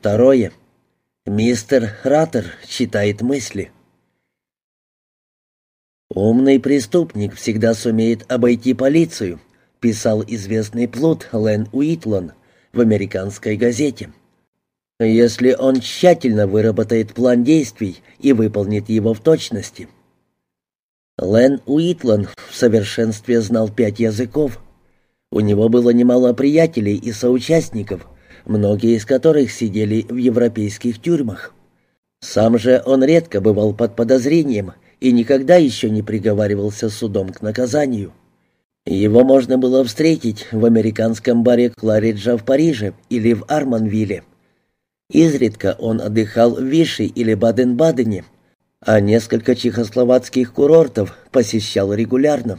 Второе. Мистер Раттер читает мысли. «Умный преступник всегда сумеет обойти полицию», писал известный плут Лэн Уитлон в американской газете. «Если он тщательно выработает план действий и выполнит его в точности». Лэн Уитлон в совершенстве знал пять языков. У него было немало приятелей и соучастников, многие из которых сидели в европейских тюрьмах. Сам же он редко бывал под подозрением и никогда еще не приговаривался судом к наказанию. Его можно было встретить в американском баре Клариджа в Париже или в Арманвилле. Изредка он отдыхал в Виши или Баден-Бадене, а несколько чехословацких курортов посещал регулярно.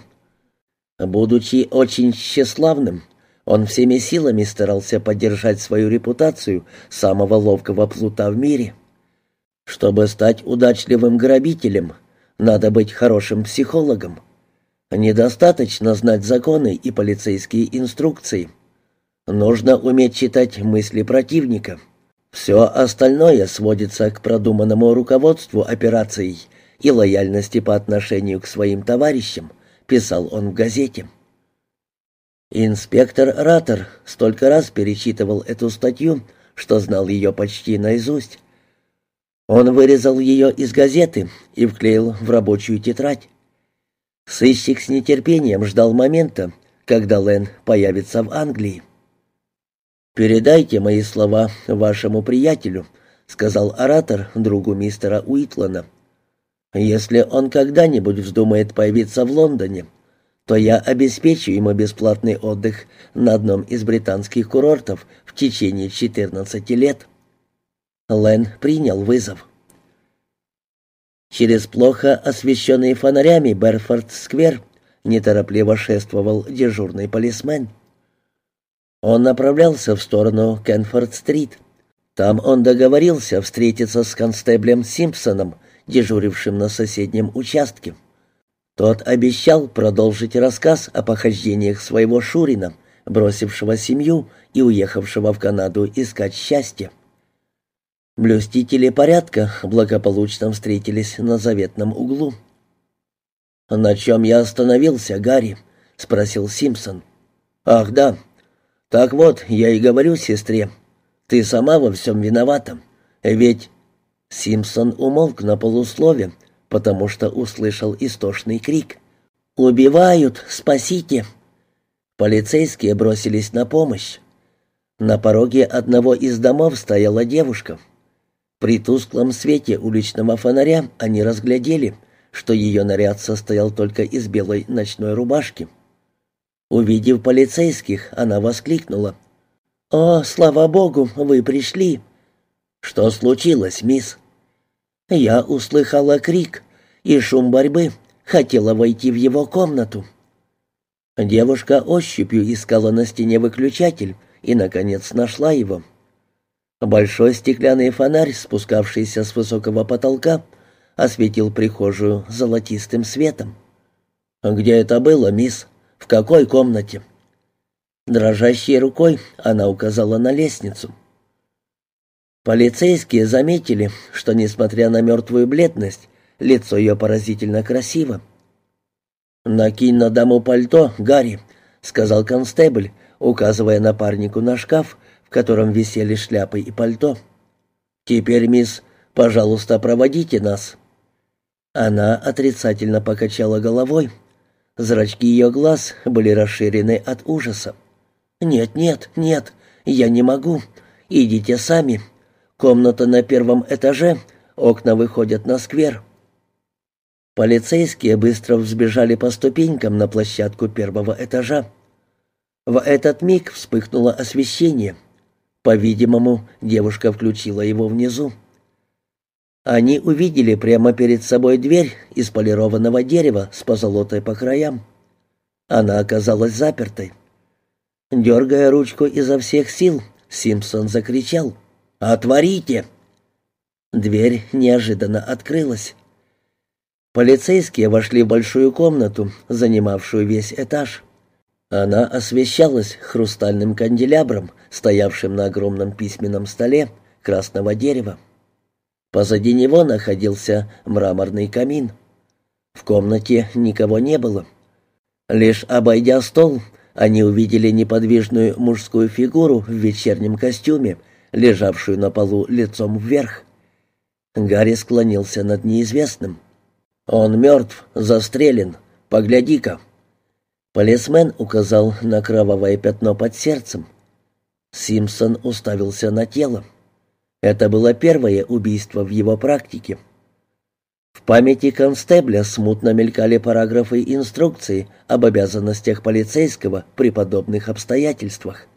Будучи очень тщеславным, он всеми силами старался поддержать свою репутацию самого ловкого плута в мире. Чтобы стать удачливым грабителем, надо быть хорошим психологом. Недостаточно знать законы и полицейские инструкции. Нужно уметь читать мысли противника. Все остальное сводится к продуманному руководству операцией и лояльности по отношению к своим товарищам, писал он в газете. Инспектор Раттер столько раз перечитывал эту статью, что знал ее почти наизусть. Он вырезал ее из газеты и вклеил в рабочую тетрадь. Сыщик с нетерпением ждал момента, когда Лэн появится в Англии. «Передайте мои слова вашему приятелю», — сказал оратор другу мистера Уитлана. «Если он когда-нибудь вздумает появиться в Лондоне, то я обеспечу ему бесплатный отдых на одном из британских курортов в течение 14 лет». Лэн принял вызов. Через плохо освещенный фонарями Берфорд-сквер неторопливо шествовал дежурный полисмен. Он направлялся в сторону Кенфорд-стрит. Там он договорился встретиться с констеблем Симпсоном, дежурившим на соседнем участке. Тот обещал продолжить рассказ о похождениях своего Шурина, бросившего семью и уехавшего в Канаду искать счастье. Блюстители порядка благополучно встретились на заветном углу. «На чем я остановился, Гарри?» — спросил Симпсон. «Ах, да. Так вот, я и говорю сестре. Ты сама во всем виновата. Ведь...» Симпсон умолк на полуслове, потому что услышал истошный крик. «Убивают! Спасите!» Полицейские бросились на помощь. На пороге одного из домов стояла девушка — при тусклом свете уличного фонаря они разглядели, что ее наряд состоял только из белой ночной рубашки. Увидев полицейских, она воскликнула. «О, слава богу, вы пришли!» «Что случилось, мисс?» Я услыхала крик и шум борьбы, хотела войти в его комнату. Девушка ощупью искала на стене выключатель и, наконец, нашла его. Большой стеклянный фонарь, спускавшийся с высокого потолка, осветил прихожую золотистым светом. «Где это было, мисс? В какой комнате?» Дрожащей рукой она указала на лестницу. Полицейские заметили, что, несмотря на мертвую бледность, лицо ее поразительно красиво. «Накинь на даму пальто, Гарри», — сказал констебль, указывая напарнику на шкаф, котором висели шляпы и пальто. «Теперь, мисс, пожалуйста, проводите нас». Она отрицательно покачала головой. Зрачки ее глаз были расширены от ужаса. «Нет, нет, нет, я не могу. Идите сами. Комната на первом этаже, окна выходят на сквер». Полицейские быстро взбежали по ступенькам на площадку первого этажа. В этот миг вспыхнуло освещение — по-видимому, девушка включила его внизу. Они увидели прямо перед собой дверь из полированного дерева с позолотой по краям. Она оказалась запертой. Дергая ручку изо всех сил, Симпсон закричал «Отворите!». Дверь неожиданно открылась. Полицейские вошли в большую комнату, занимавшую весь этаж. Она освещалась хрустальным канделябром, стоявшим на огромном письменном столе, красного дерева. Позади него находился мраморный камин. В комнате никого не было. Лишь обойдя стол, они увидели неподвижную мужскую фигуру в вечернем костюме, лежавшую на полу лицом вверх. Гарри склонился над неизвестным. «Он мертв, застрелен. Погляди-ка». Полисмен указал на кровавое пятно под сердцем. Симпсон уставился на тело. Это было первое убийство в его практике. В памяти констебля смутно мелькали параграфы инструкции об обязанностях полицейского при подобных обстоятельствах.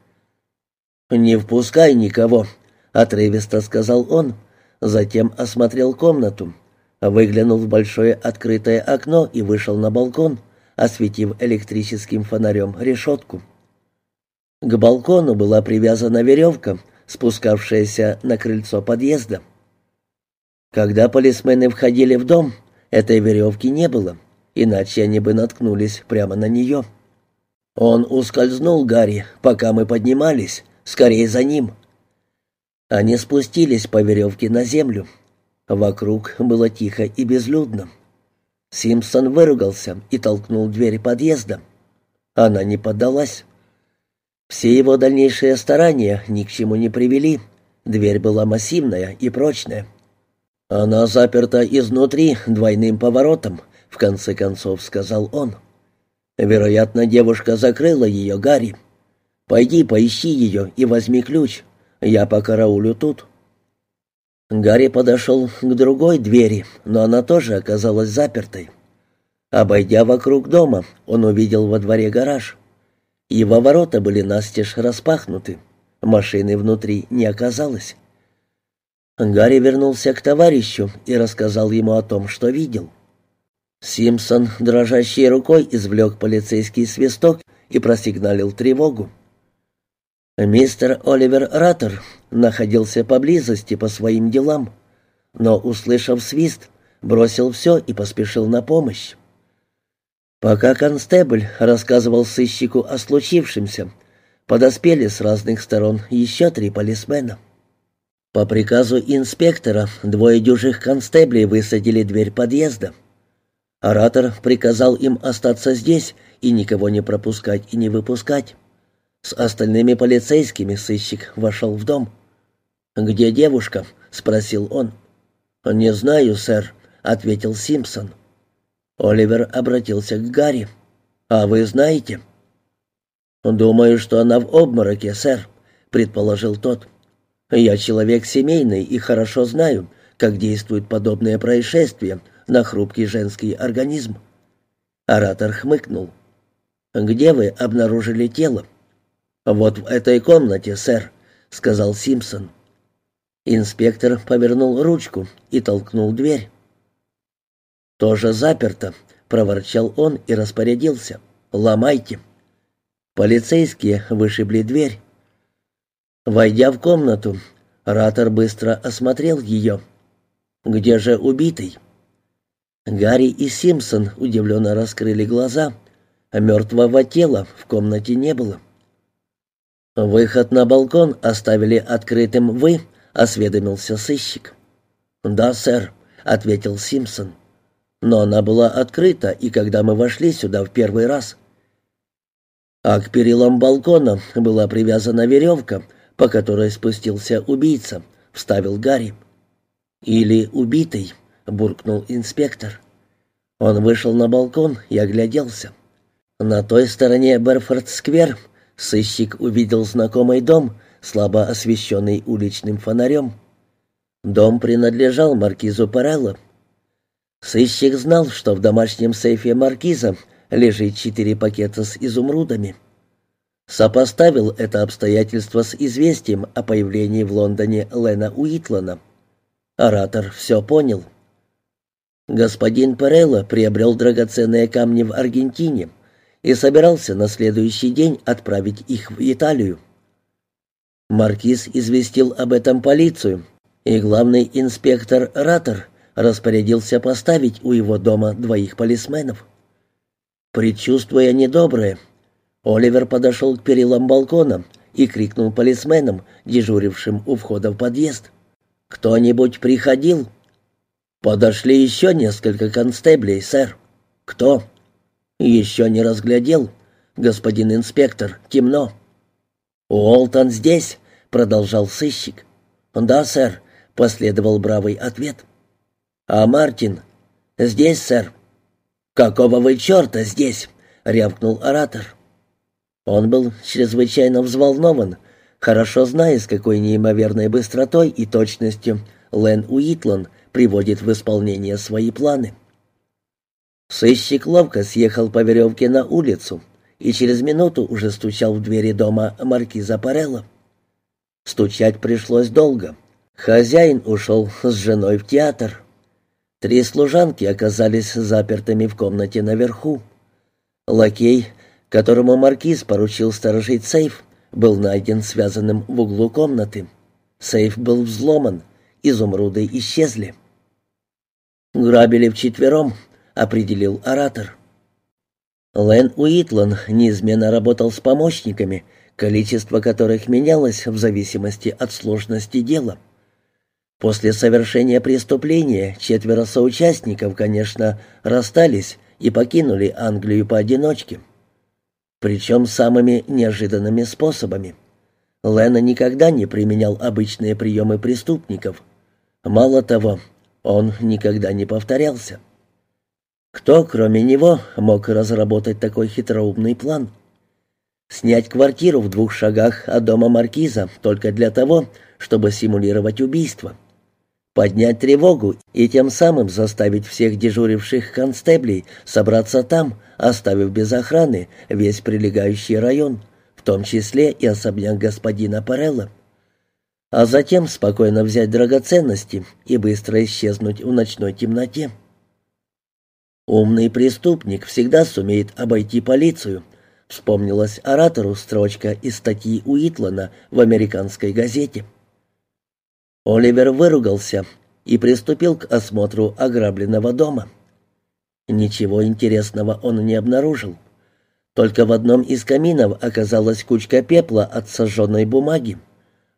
«Не впускай никого», — отрывисто сказал он, затем осмотрел комнату, выглянул в большое открытое окно и вышел на балкон, осветив электрическим фонарем решетку. К балкону была привязана веревка, спускавшаяся на крыльцо подъезда. Когда полисмены входили в дом, этой веревки не было, иначе они бы наткнулись прямо на нее. Он ускользнул, Гарри, пока мы поднимались, скорее за ним. Они спустились по веревке на землю. Вокруг было тихо и безлюдно. Симпсон выругался и толкнул дверь подъезда. Она не поддалась. Все его дальнейшие старания ни к чему не привели. Дверь была массивная и прочная. «Она заперта изнутри двойным поворотом», — в конце концов сказал он. «Вероятно, девушка закрыла ее Гарри. Пойди поищи ее и возьми ключ. Я покараулю тут». Гарри подошел к другой двери, но она тоже оказалась запертой. Обойдя вокруг дома, он увидел во дворе гараж. Его ворота были настежь распахнуты. Машины внутри не оказалось. Гарри вернулся к товарищу и рассказал ему о том, что видел. Симпсон дрожащей рукой извлек полицейский свисток и просигналил тревогу. Мистер Оливер Раттер находился поблизости по своим делам, но, услышав свист, бросил все и поспешил на помощь. Пока констебль рассказывал сыщику о случившемся, подоспели с разных сторон еще три полисмена. По приказу инспектора двое дюжих констеблей высадили дверь подъезда. Оратор приказал им остаться здесь и никого не пропускать и не выпускать. С остальными полицейскими сыщик вошел в дом. «Где девушка?» — спросил он. «Не знаю, сэр», — ответил Симпсон. Оливер обратился к Гарри. «А вы знаете?» «Думаю, что она в обмороке, сэр», — предположил тот. «Я человек семейный и хорошо знаю, как действуют подобные происшествия на хрупкий женский организм». Оратор хмыкнул. «Где вы обнаружили тело?» «Вот в этой комнате, сэр», — сказал Симпсон. Инспектор повернул ручку и толкнул дверь. «Тоже заперто», — проворчал он и распорядился. «Ломайте». Полицейские вышибли дверь. Войдя в комнату, Ратор быстро осмотрел ее. «Где же убитый?» Гарри и Симпсон удивленно раскрыли глаза, мертвого тела в комнате не было. «Выход на балкон оставили открытым вы?» — осведомился сыщик. «Да, сэр», — ответил Симпсон. «Но она была открыта, и когда мы вошли сюда в первый раз...» А к перилам балкона была привязана веревка, по которой спустился убийца, — вставил Гарри. «Или убитый», — буркнул инспектор. Он вышел на балкон и огляделся. На той стороне Берфорд-сквер Сыщик увидел знакомый дом, слабо освещенный уличным фонарем. Дом принадлежал маркизу Парелло. Сыщик знал, что в домашнем сейфе маркиза лежит четыре пакета с изумрудами. Сопоставил это обстоятельство с известием о появлении в Лондоне Лена Уитлана. Оратор все понял. Господин Парелло приобрел драгоценные камни в Аргентине — и собирался на следующий день отправить их в Италию. Маркиз известил об этом полицию, и главный инспектор Ратор распорядился поставить у его дома двоих полисменов. Предчувствуя недоброе, Оливер подошел к перилам балкона и крикнул полисменам, дежурившим у входа в подъезд — Кто-нибудь приходил? Подошли еще несколько констеблей, сэр. Кто? Еще не разглядел. Господин инспектор, темно. Уолтон здесь, продолжал сыщик. Да, сэр, последовал бравый ответ. А Мартин? Здесь, сэр. Какого вы черта здесь? рявкнул оратор. Он был чрезвычайно взволнован, хорошо зная, с какой неимоверной быстротой и точностью Лэн Уитлан приводит в исполнение свои планы. Сыщик ловко съехал по веревке на улицу и через минуту уже стучал в двери дома маркиза Парелла. Стучать пришлось долго. Хозяин ушел с женой в театр. Три служанки оказались запертыми в комнате наверху. Лакей которому маркиз поручил сторожить сейф, был найден связанным в углу комнаты. Сейф был взломан, изумруды исчезли. «Грабили вчетвером», — определил оратор. Лэн Уитлан неизменно работал с помощниками, количество которых менялось в зависимости от сложности дела. После совершения преступления четверо соучастников, конечно, расстались и покинули Англию поодиночке причем самыми неожиданными способами. Лена никогда не применял обычные приемы преступников. Мало того, он никогда не повторялся. Кто, кроме него, мог разработать такой хитроумный план? Снять квартиру в двух шагах от дома маркиза только для того, чтобы симулировать убийство поднять тревогу и тем самым заставить всех дежуривших констеблей собраться там, оставив без охраны весь прилегающий район, в том числе и особняк господина Парелла. А затем спокойно взять драгоценности и быстро исчезнуть в ночной темноте. «Умный преступник всегда сумеет обойти полицию», вспомнилась оратору строчка из статьи Уитлана в американской газете. Оливер выругался и приступил к осмотру ограбленного дома. Ничего интересного он не обнаружил. Только в одном из каминов оказалась кучка пепла от сожженной бумаги,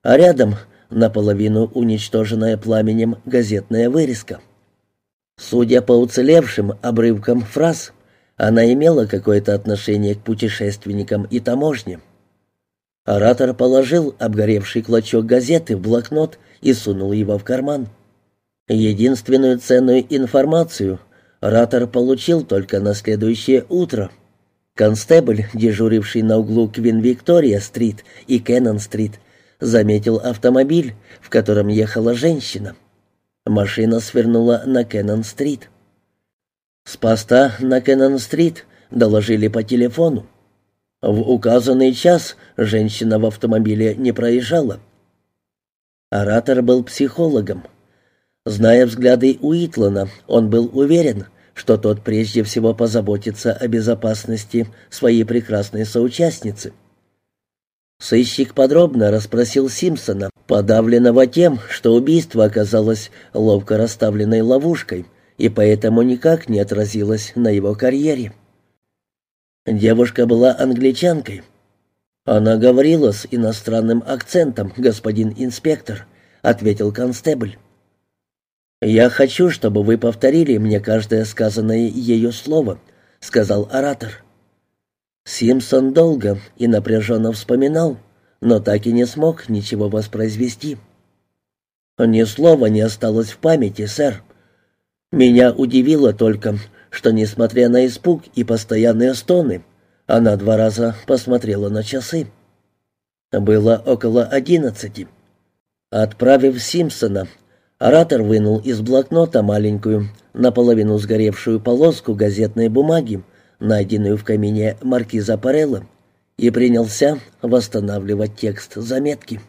а рядом наполовину уничтоженная пламенем газетная вырезка. Судя по уцелевшим обрывкам фраз, она имела какое-то отношение к путешественникам и таможне. Оратор положил обгоревший клочок газеты в блокнот и сунул его в карман. Единственную ценную информацию Ратор получил только на следующее утро. Констебль, дежуривший на углу Квин-Виктория-стрит и Кеннон-стрит, заметил автомобиль, в котором ехала женщина. Машина свернула на Кеннон-стрит. С поста на Кеннон-стрит доложили по телефону. В указанный час женщина в автомобиле не проезжала. Оратор был психологом. Зная взгляды Уитлана, он был уверен, что тот прежде всего позаботится о безопасности своей прекрасной соучастницы. Сыщик подробно расспросил Симпсона, подавленного тем, что убийство оказалось ловко расставленной ловушкой и поэтому никак не отразилось на его карьере. Девушка была англичанкой, «Она говорила с иностранным акцентом, господин инспектор», — ответил констебль. «Я хочу, чтобы вы повторили мне каждое сказанное ее слово», — сказал оратор. Симпсон долго и напряженно вспоминал, но так и не смог ничего воспроизвести. «Ни слова не осталось в памяти, сэр. Меня удивило только, что, несмотря на испуг и постоянные стоны, она два раза посмотрела на часы. Было около одиннадцати. Отправив Симпсона, оратор вынул из блокнота маленькую, наполовину сгоревшую полоску газетной бумаги, найденную в камине маркиза Парелла, и принялся восстанавливать текст заметки.